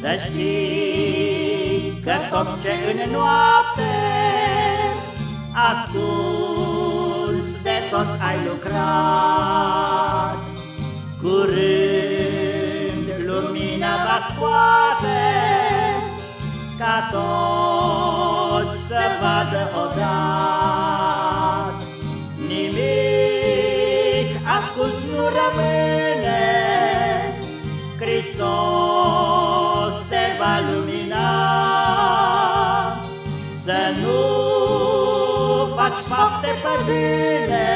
Să știi că tot ce în noapte Ascuns de tot ai lucrat. Curând lumina va scoate Ca toți să vadă odată. Nimic ascuns nu rămâne Hristos faci fapte păgâne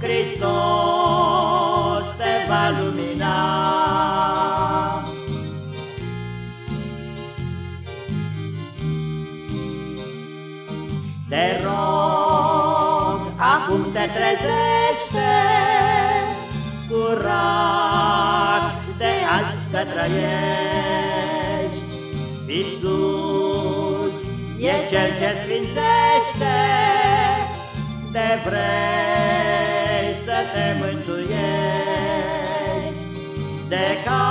Hristos te va lumina. Te rog, acum te trezește Curat de azi să trăiești. Iisus e Cel ce sfințește De vrei să te mântuiești. De cauți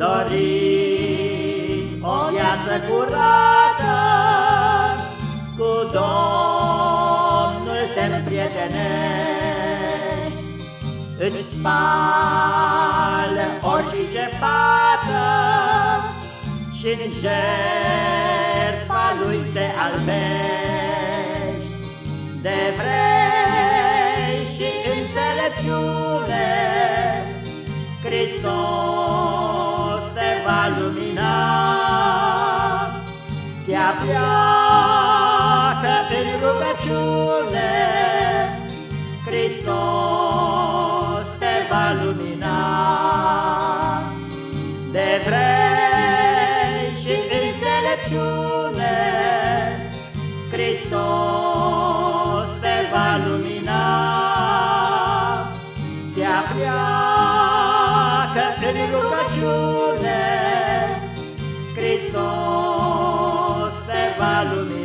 Dorim o viață curată Cu Domnul te prietenești Îți spală orice pată Și-n jertfa Lui te albești. De vrei și înțelepciune Hristos pleacă prin rugăciune, Hristos te va lumina. De vrei și înțelepciune, Hristos te va lumina. Hallelujah.